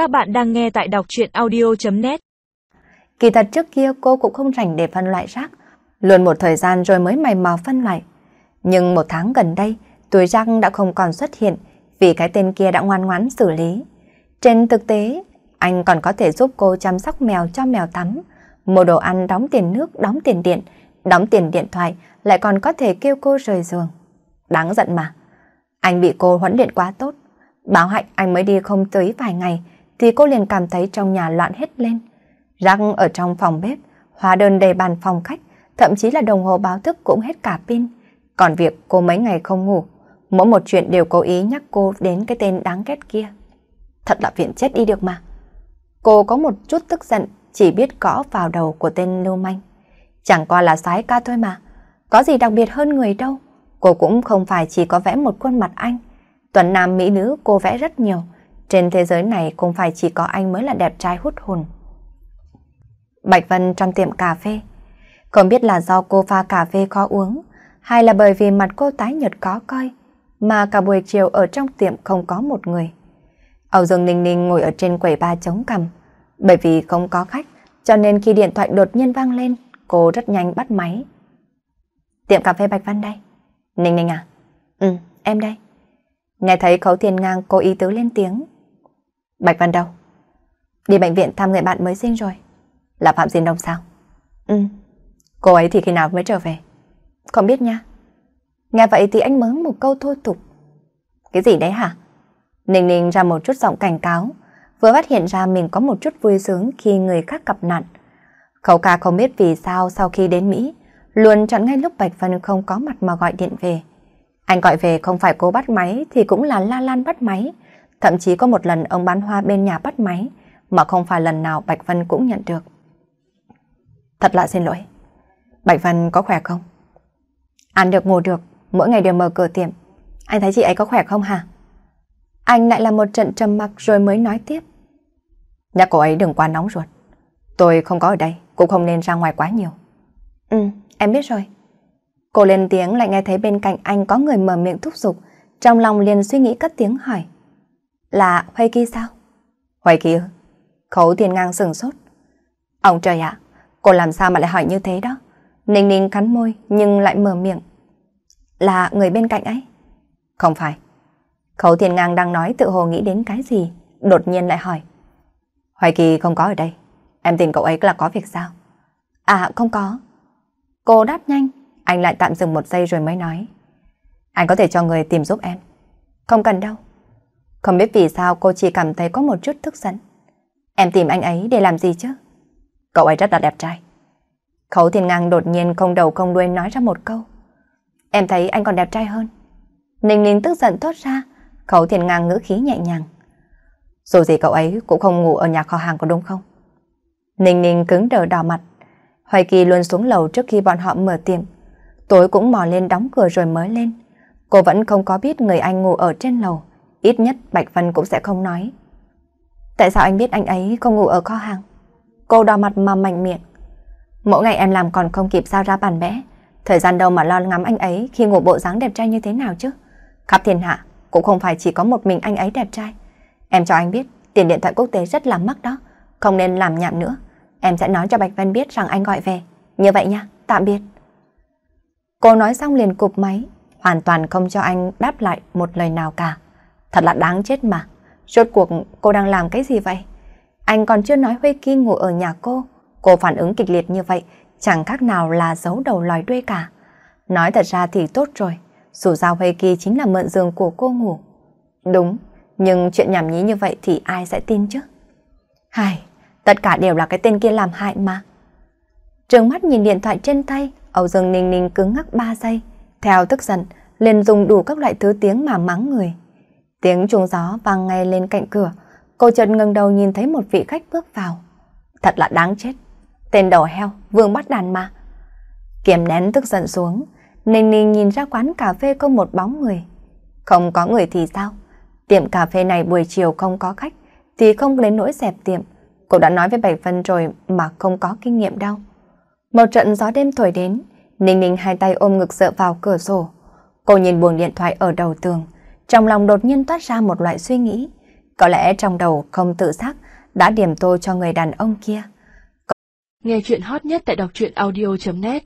Các bạn đang nghe tại đọc chuyện audio.net Kỳ thật trước kia cô cũng không rảnh để phân loại rác, luôn một thời gian rồi mới mày mò phân loại. Nhưng một tháng gần đây, túi rác đã không còn xuất hiện vì cái tên kia đã ngoan ngoãn xử lý. Trên thực tế, anh còn có thể giúp cô chăm sóc mèo cho mèo tắm, mua đồ ăn đóng tiền nước, đóng tiền điện, đóng tiền điện thoại, lại còn có thể kêu cô rời giường. Đáng giận mà. Anh bị cô huấn luyện quá tốt. Báo hạnh anh mới đi không tới vài ngày, thì cô liền cảm thấy trong nhà loạn hết lên. Rác ở trong phòng bếp, hóa đơn đầy bàn phòng khách, thậm chí là đồng hồ báo thức cũng hết cả pin. Còn việc cô mấy ngày không ngủ, mỗi một chuyện đều cố ý nhắc cô đến cái tên đáng ghét kia. Thật là viện chết đi được mà. Cô có một chút tức giận, chỉ biết gõ vào đầu của tên lưu manh. Chẳng qua là sái ca thôi mà, có gì đặc biệt hơn người đâu. Cô cũng không phải chỉ có vẽ một khuôn mặt anh. Tuần nam mỹ nữ cô vẽ rất nhiều, trên thế giới này không phải chỉ có anh mới là đẹp trai hút hồn. Bạch Vân trong tiệm cà phê. Không biết là do cô pha cà phê khó uống, hay là bởi vì mặt cô tái nhợt có coi, mà cả buổi chiều ở trong tiệm không có một người. Âu Dương Ninh Ninh ngồi ở trên quầy ba chống cằm, bởi vì không có khách, cho nên khi điện thoại đột nhiên vang lên, cô rất nhanh bắt máy. Tiệm cà phê Bạch Vân đây. Ninh Ninh à? Ừ, em đây. Nghe thấy khấu thiên ngang cô ý tứ lên tiếng. Bạch Văn đâu? Đi bệnh viện thăm người bạn mới sinh rồi. Là Phạm Diên Đông sao? Ừ. Cô ấy thì khi nào mới trở về? Không biết nha. Nghe vậy thì anh mớm một câu thôi tục. Cái gì đấy hả? Ninh Ninh ra một chút giọng cảnh cáo, vừa phát hiện ra mình có một chút vui sướng khi người khác gặp nạn. Khẩu ca không biết vì sao sau khi đến Mỹ, luôn chọn ngay lúc Bạch Vân không có mặt mà gọi điện về. Anh gọi về không phải cô bắt máy thì cũng là La Lan bắt máy, Thậm chí có một lần ông bán hoa bên nhà bắt máy, mà không phải lần nào Bạch Vân cũng nhận được. Thật là xin lỗi. Bạch Vân có khỏe không? Ăn được ngủ được, mỗi ngày đều mở cửa tiệm. Anh thấy chị ấy có khỏe không hả? Anh lại là một trận trầm mặc rồi mới nói tiếp. Nhắc cô ấy đừng quá nóng ruột. Tôi không có ở đây, cũng không nên ra ngoài quá nhiều. Ừ, em biết rồi. Cô lên tiếng lại nghe thấy bên cạnh anh có người mở miệng thúc giục, trong lòng liền suy nghĩ cất tiếng hỏi. Là Huay Kỳ sao? Huay Kỳ ư? Khấu tiền ngang sừng sốt. Ông trời ạ, cô làm sao mà lại hỏi như thế đó? Ninh ninh cắn môi nhưng lại mở miệng. Là người bên cạnh ấy? Không phải. Khấu Thiên ngang đang nói tự hồ nghĩ đến cái gì, đột nhiên lại hỏi. Hoài Kỳ không có ở đây. Em tìm cậu ấy là có việc sao? À không có. Cô đáp nhanh, anh lại tạm dừng một giây rồi mới nói. Anh có thể cho người tìm giúp em. Không cần đâu. Không biết vì sao cô chỉ cảm thấy có một chút tức giận. Em tìm anh ấy để làm gì chứ? Cậu ấy rất là đẹp trai. Khấu Thiên Ngang đột nhiên không đầu không đuôi nói ra một câu. Em thấy anh còn đẹp trai hơn. Ninh Ninh tức giận thốt ra, Khấu Thiên Ngang ngữ khí nhẹ nhàng. Dù gì cậu ấy cũng không ngủ ở nhà kho hàng có đúng không? Ninh Ninh cứng đờ đỏ mặt. Hoài Kỳ luôn xuống lầu trước khi bọn họ mở tiệm. Tối cũng mò lên đóng cửa rồi mới lên. Cô vẫn không có biết người anh ngủ ở trên lầu. Ít nhất Bạch Vân cũng sẽ không nói. Tại sao anh biết anh ấy không ngủ ở kho hàng? Cô đỏ mặt mà mạnh miệng. Mỗi ngày em làm còn không kịp sao ra bàn vẽ. Thời gian đâu mà lo ngắm anh ấy khi ngủ bộ dáng đẹp trai như thế nào chứ? Khắp thiên hạ cũng không phải chỉ có một mình anh ấy đẹp trai. Em cho anh biết tiền điện thoại quốc tế rất là mắc đó. Không nên làm nhảm nữa. Em sẽ nói cho Bạch Vân biết rằng anh gọi về. Như vậy nha, tạm biệt. Cô nói xong liền cụp máy, hoàn toàn không cho anh đáp lại một lời nào cả. Thật là đáng chết mà. Rốt cuộc cô đang làm cái gì vậy? Anh còn chưa nói Huy Kỳ ngủ ở nhà cô. Cô phản ứng kịch liệt như vậy, chẳng khác nào là giấu đầu lòi đuôi cả. Nói thật ra thì tốt rồi, dù sao Huy Kỳ chính là mượn giường của cô ngủ. Đúng, nhưng chuyện nhảm nhí như vậy thì ai sẽ tin chứ? Hài, tất cả đều là cái tên kia làm hại mà. Trường mắt nhìn điện thoại trên tay, Âu Dương Ninh Ninh cứng ngắc 3 giây. Theo tức giận, liền dùng đủ các loại thứ tiếng mà mắng người. Tiếng chuông gió vang ngay lên cạnh cửa, cô chợt ngẩng đầu nhìn thấy một vị khách bước vào. Thật là đáng chết. Tên đầu heo, vương bắt đàn mà. Kiềm nén tức giận xuống, Ninh Ninh nhìn ra quán cà phê không một bóng người. Không có người thì sao? Tiệm cà phê này buổi chiều không có khách, thì không đến nỗi dẹp tiệm. Cô đã nói với Bạch Vân rồi mà không có kinh nghiệm đâu. Một trận gió đêm thổi đến, Ninh Ninh hai tay ôm ngực dựa vào cửa sổ. Cô nhìn buồng điện thoại ở đầu tường, trong lòng đột nhiên toát ra một loại suy nghĩ. Có lẽ trong đầu không tự giác đã điểm tô cho người đàn ông kia. Nghe chuyện hot nhất tại đọc truyện audio.net